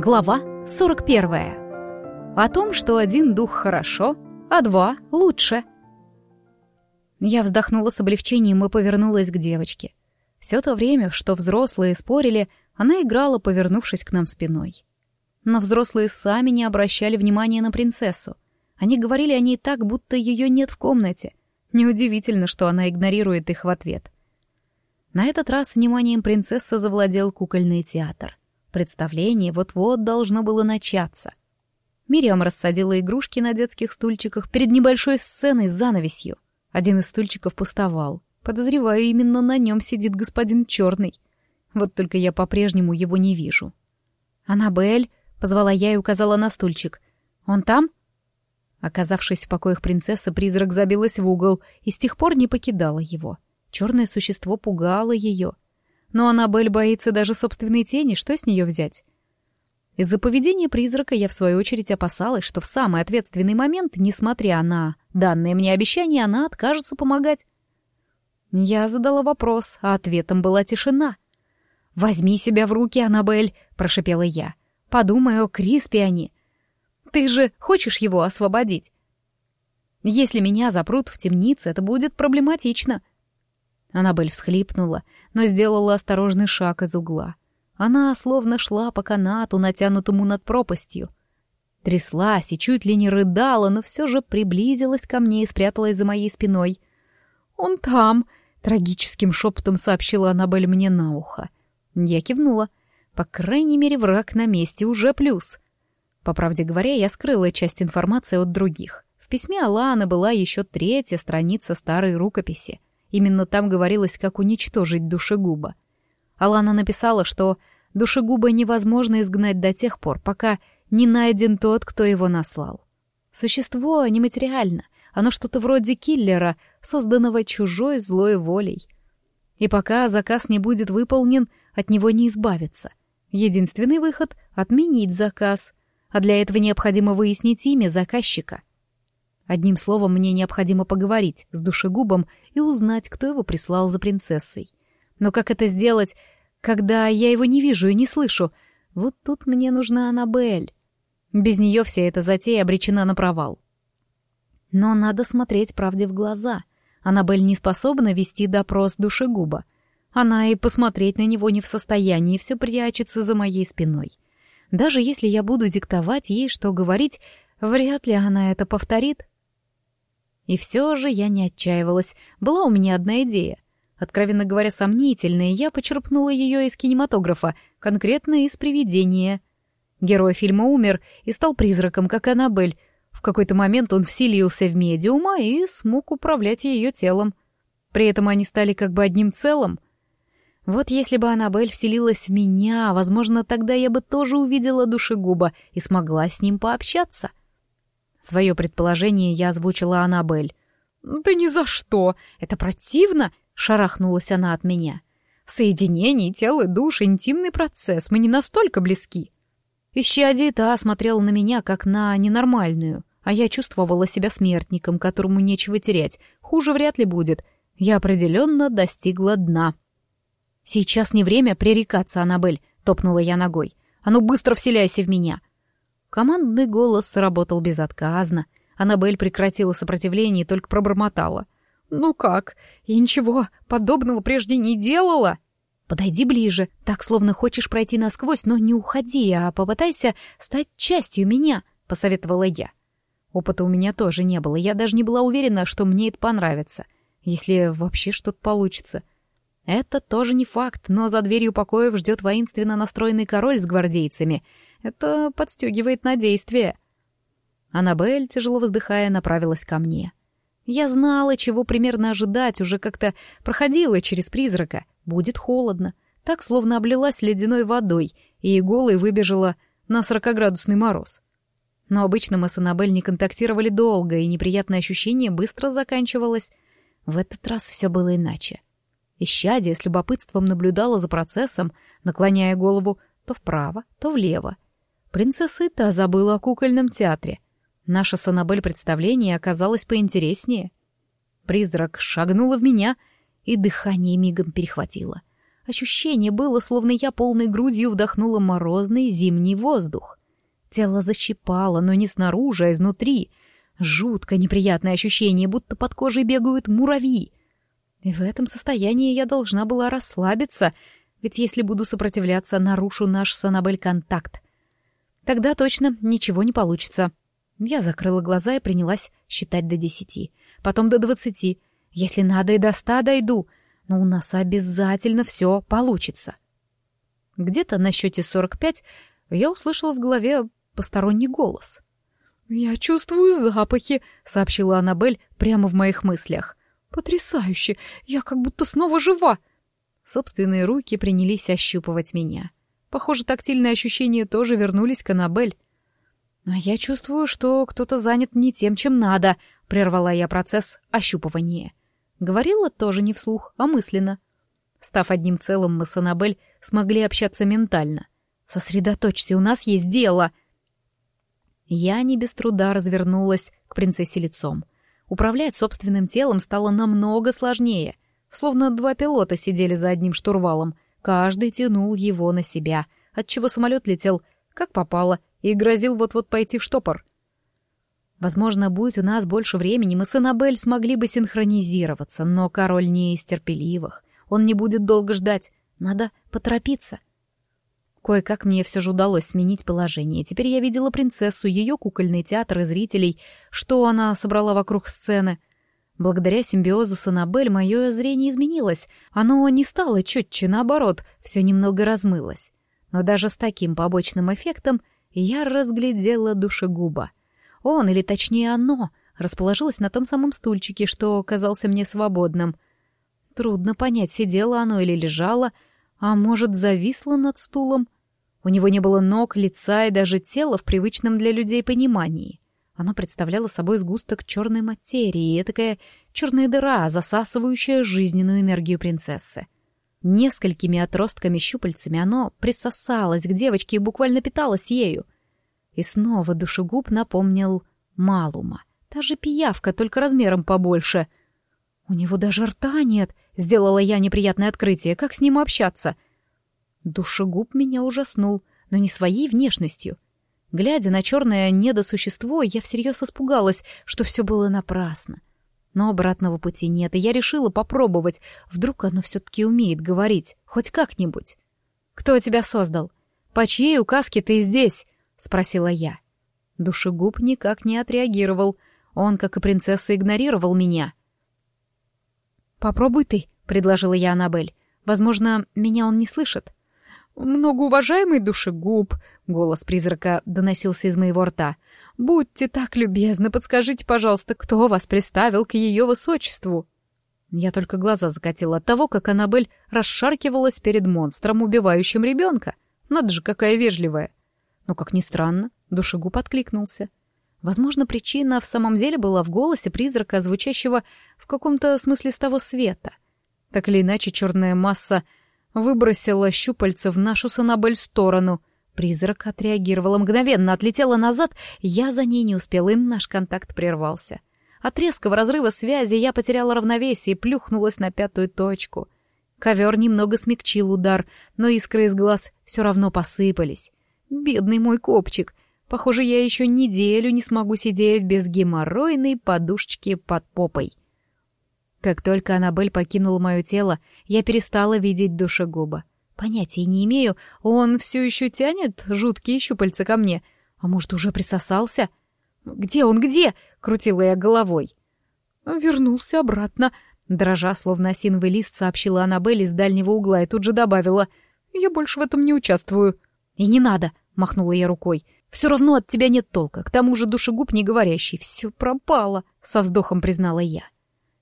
Глава 41. О том, что один дух хорошо, а два лучше. Я вздохнула с облегчением и повернулась к девочке. Все то время, что взрослые спорили, она играла, повернувшись к нам спиной. Но взрослые сами не обращали внимания на принцессу. Они говорили о ней так, будто ее нет в комнате. Неудивительно, что она игнорирует их в ответ. На этот раз вниманием принцессы завладел кукольный театр — Представление вот-вот должно было начаться. Мириам рассадила игрушки на детских стульчиках перед небольшой сценой с занавесью. Один из стульчиков пустовал. Подозреваю, именно на нем сидит господин Черный. Вот только я по-прежнему его не вижу. «Аннабель», — позвала я и указала на стульчик. «Он там?» Оказавшись в покоях принцессы, призрак забилась в угол и с тех пор не покидала его. Черное существо пугало ее — но Аннабель боится даже собственной тени, что с нее взять? Из-за поведения призрака я в свою очередь опасалась, что в самый ответственный момент, несмотря на данное мне обещание, она откажется помогать. Я задала вопрос, а ответом была тишина. «Возьми себя в руки, Аннабель», — прошипела я. «Подумай о Криспиане. Ты же хочешь его освободить? Если меня запрут в темнице, это будет проблематично. Аннабель всхлипнула, но сделала осторожный шаг из угла. Она словно шла по канату, натянутому над пропастью. Тряслась и чуть ли не рыдала, но все же приблизилась ко мне и спряталась за моей спиной. «Он там!» — трагическим шепотом сообщила Аннабель мне на ухо. Я кивнула. По крайней мере, враг на месте уже плюс. По правде говоря, я скрыла часть информации от других. В письме Алана была еще третья страница старой рукописи — Именно там говорилось, как уничтожить душегуба. Алана написала, что душегуба невозможно изгнать до тех пор, пока не найден тот, кто его наслал. Существо нематериально, оно что-то вроде киллера, созданного чужой злой волей. И пока заказ не будет выполнен, от него не избавиться. Единственный выход — отменить заказ, а для этого необходимо выяснить имя заказчика. Одним словом, мне необходимо поговорить с душегубом и узнать, кто его прислал за принцессой. Но как это сделать, когда я его не вижу и не слышу? Вот тут мне нужна Аннабель. Без нее вся эта затея обречена на провал. Но надо смотреть правде в глаза. Аннабель не способна вести допрос душегуба. Она и посмотреть на него не в состоянии, все прячется за моей спиной. Даже если я буду диктовать ей, что говорить, вряд ли она это повторит. И все же я не отчаивалась. Была у меня одна идея. Откровенно говоря, сомнительная, я почерпнула ее из кинематографа, конкретно из «Привидения». Герой фильма умер и стал призраком, как Аннабель. В какой-то момент он вселился в медиума и смог управлять ее телом. При этом они стали как бы одним целым. Вот если бы Аннабель вселилась в меня, возможно, тогда я бы тоже увидела душегуба и смогла с ним пообщаться. Свое предположение я озвучила Аннабель. «Да ни за что! Это противно!» — шарахнулась она от меня. «Соединение тела и душ — интимный процесс, мы не настолько близки». Ищадия та смотрела на меня, как на ненормальную, а я чувствовала себя смертником, которому нечего терять. Хуже вряд ли будет. Я определенно достигла дна. «Сейчас не время пререкаться, Аннабель», — топнула я ногой. «А ну быстро вселяйся в меня!» Командный голос сработал безотказно. Аннабель прекратила сопротивление и только пробормотала. «Ну как? Я ничего подобного прежде не делала!» «Подойди ближе, так словно хочешь пройти насквозь, но не уходи, а попытайся стать частью меня», — посоветовала я. Опыта у меня тоже не было, я даже не была уверена, что мне это понравится, если вообще что-то получится. Это тоже не факт, но за дверью покоев ждет воинственно настроенный король с гвардейцами — это подстегивает на действие. Аннабель, тяжело вздыхая, направилась ко мне. Я знала, чего примерно ожидать, уже как-то проходила через призрака. Будет холодно. Так, словно облилась ледяной водой, и голой выбежала на сорокоградусный мороз. Но обычно мы с Аннабель не контактировали долго, и неприятное ощущение быстро заканчивалось. В этот раз все было иначе. Ищадия с любопытством наблюдала за процессом, наклоняя голову то вправо, то влево, Принцесса и та забыла о кукольном театре. Наше с Аннабель представление оказалось поинтереснее. Призрак шагнула в меня, и дыхание мигом перехватило. Ощущение было, словно я полной грудью вдохнула морозный зимний воздух. Тело защипало, но не снаружи, а изнутри. Жутко неприятное ощущение, будто под кожей бегают муравьи. И в этом состоянии я должна была расслабиться, ведь если буду сопротивляться, нарушу наш с Аннабель контакт. Тогда точно ничего не получится. Я закрыла глаза и принялась считать до десяти, потом до двадцати. Если надо, и до ста дойду, но у нас обязательно все получится. Где-то на счете сорок пять я услышала в голове посторонний голос. «Я чувствую запахи», — сообщила Аннабель прямо в моих мыслях. «Потрясающе! Я как будто снова жива!» Собственные руки принялись ощупывать меня. Похоже, тактильные ощущения тоже вернулись к Аннабель. «А я чувствую, что кто-то занят не тем, чем надо», — прервала я процесс ощупывания. Говорила тоже не вслух, а мысленно. Став одним целым, мы с Аннабель смогли общаться ментально. «Сосредоточься, у нас есть дело!» Я не без труда развернулась к принцессе лицом. Управлять собственным телом стало намного сложнее. Словно два пилота сидели за одним штурвалом. Каждый тянул его на себя, отчего самолет летел, как попало, и грозил вот-вот пойти в штопор. Возможно, будь у нас больше времени, мы с Аннабель смогли бы синхронизироваться, но король не из терпеливых. Он не будет долго ждать. Надо поторопиться. Кое-как мне все же удалось сменить положение. Теперь я видела принцессу, ее кукольный театр и зрителей, что она собрала вокруг сцены. Благодаря симбиозу с Аннабель мое зрение изменилось. Оно не стало четче, наоборот, все немного размылось. Но даже с таким побочным эффектом я разглядела душегуба. Он, или точнее оно, расположилось на том самом стульчике, что казался мне свободным. Трудно понять, сидело оно или лежало, а может, зависло над стулом. У него не было ног, лица и даже тела в привычном для людей понимании. Оно представляло собой сгусток черной материи, такая черная дыра, засасывающая жизненную энергию принцессы. Несколькими отростками-щупальцами оно присосалось к девочке и буквально питалось ею. И снова душегуб напомнил Малума. Та же пиявка, только размером побольше. У него даже рта нет, сделала я неприятное открытие. Как с ним общаться? Душегуб меня ужаснул, но не своей внешностью. Глядя на черное недосущество, я всерьез испугалась, что все было напрасно. Но обратного пути нет, и я решила попробовать. Вдруг оно все-таки умеет говорить, хоть как-нибудь. «Кто тебя создал? По чьей указке ты здесь?» — спросила я. Душегуб никак не отреагировал. Он, как и принцесса, игнорировал меня. «Попробуй ты», — предложила я Аннабель. «Возможно, меня он не слышит». «Многоуважаемый душегуб», — голос призрака доносился из моего рта, — «Будьте так любезны, подскажите, пожалуйста, кто вас приставил к ее высочеству?» Я только глаза закатила от того, как Аннабель расшаркивалась перед монстром, убивающим ребенка. Надо же, какая вежливая. Но, как ни странно, душегуб откликнулся. Возможно, причина в самом деле была в голосе призрака, звучащего в каком-то смысле с того света. Так или иначе, черная масса выбросила щупальца в нашу с Аннабель сторону, Призрак отреагировала мгновенно, отлетела назад, я за ней не успела, и наш контакт прервался. От резкого разрыва связи я потеряла равновесие и плюхнулась на пятую точку. Ковер немного смягчил удар, но искры из глаз все равно посыпались. Бедный мой копчик. Похоже, я еще неделю не смогу сидеть без геморройной подушечки под попой. Как только Аннабель покинула мое тело, я перестала видеть душегуба. Понятия не имею, он все еще тянет жуткие щупальца ко мне. А может, уже присосался? «Где он, где?» — крутила я головой. Вернулся обратно. Дрожа, словно осиновый лист, сообщила Аннабель из дальнего угла и тут же добавила. «Я больше в этом не участвую». «И не надо», — махнула я рукой. «Все равно от тебя нет толка. К тому же душегуб не говорящий. Все пропало», — со вздохом признала я.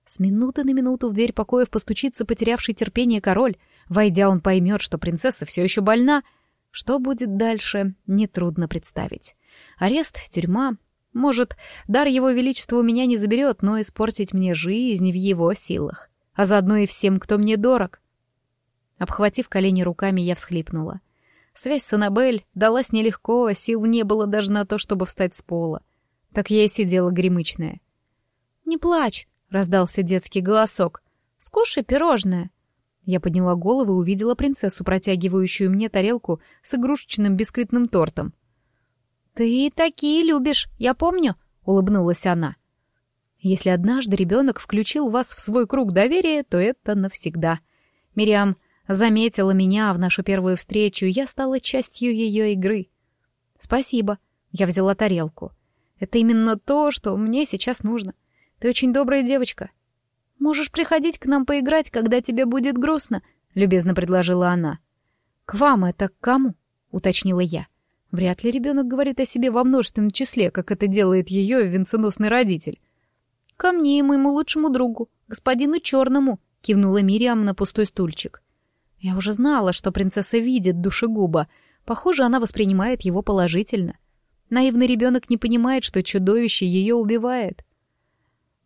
С минуты на минуту в дверь покоев постучится потерявший терпение король — Войдя, он поймет, что принцесса все еще больна. Что будет дальше, нетрудно представить. Арест, тюрьма. Может, дар его величества у меня не заберет, но испортить мне жизнь в его силах. А заодно и всем, кто мне дорог. Обхватив колени руками, я всхлипнула. Связь с Аннабель далась нелегко, сил не было даже на то, чтобы встать с пола. Так я и сидела гремычная. «Не плачь!» — раздался детский голосок. «Скушай пирожное!» Я подняла голову и увидела принцессу, протягивающую мне тарелку с игрушечным бисквитным тортом. «Ты такие любишь, я помню», — улыбнулась она. «Если однажды ребенок включил вас в свой круг доверия, то это навсегда. Мириам заметила меня в нашу первую встречу, я стала частью ее игры. Спасибо», — я взяла тарелку. «Это именно то, что мне сейчас нужно. Ты очень добрая девочка. Можешь приходить к нам поиграть, когда тебе будет грустно», — любезно предложила она. «К вам это к кому?» — уточнила я. Вряд ли ребенок говорит о себе во множественном числе, как это делает ее венценосный родитель. «Ко мне и моему лучшему другу, господину Черному», — кивнула Мириам на пустой стульчик. Я уже знала, что принцесса видит душегуба. Похоже, она воспринимает его положительно. Наивный ребенок не понимает, что чудовище ее убивает.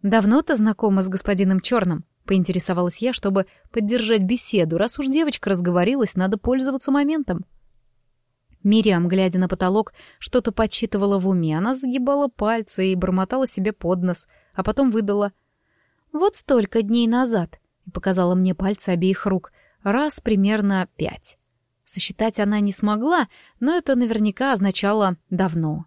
«Давно ты знакома с господином Черным?» — поинтересовалась я, чтобы поддержать беседу. Раз уж девочка разговорилась, надо пользоваться моментом. Мириам, глядя на потолок, что-то подсчитывала в уме. Она загибала пальцы и бормотала себе под нос, а потом выдала. «Вот столько дней назад», — и показала мне пальцы обеих рук, раз примерно пять. Сосчитать она не смогла, но это наверняка означало «давно».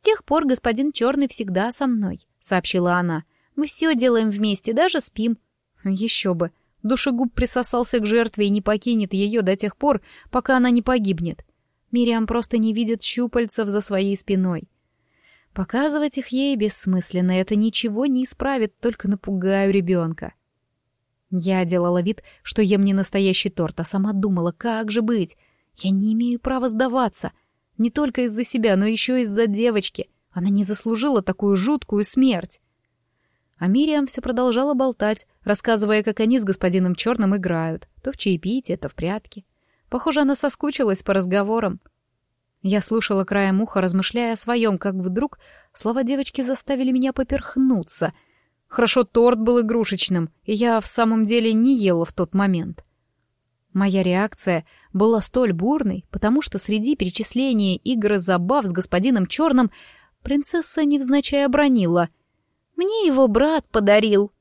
«С тех пор господин Черный всегда со мной», — сообщила она. «Мы все делаем вместе, даже спим». Еще бы. Душегуб присосался к жертве и не покинет ее до тех пор, пока она не погибнет. Мириам просто не видит щупальцев за своей спиной. Показывать их ей бессмысленно, это ничего не исправит, только напугаю ребенка. Я делала вид, что ем не настоящий торт, а сама думала, как же быть. Я не имею права сдаваться. Не только из-за себя, но еще из-за девочки — она не заслужила такую жуткую смерть. А Мириам все продолжала болтать, рассказывая, как они с господином Черным играют, то в чаепитие, то в прятки. Похоже, она соскучилась по разговорам. Я слушала краем уха, размышляя о своем, как вдруг слова девочки заставили меня поперхнуться. Хорошо торт был игрушечным, и я в самом деле не ела в тот момент. Моя реакция была столь бурной, потому что среди перечисления игр и забав с господином Черным Принцесса невзначай обронила. «Мне его брат подарил».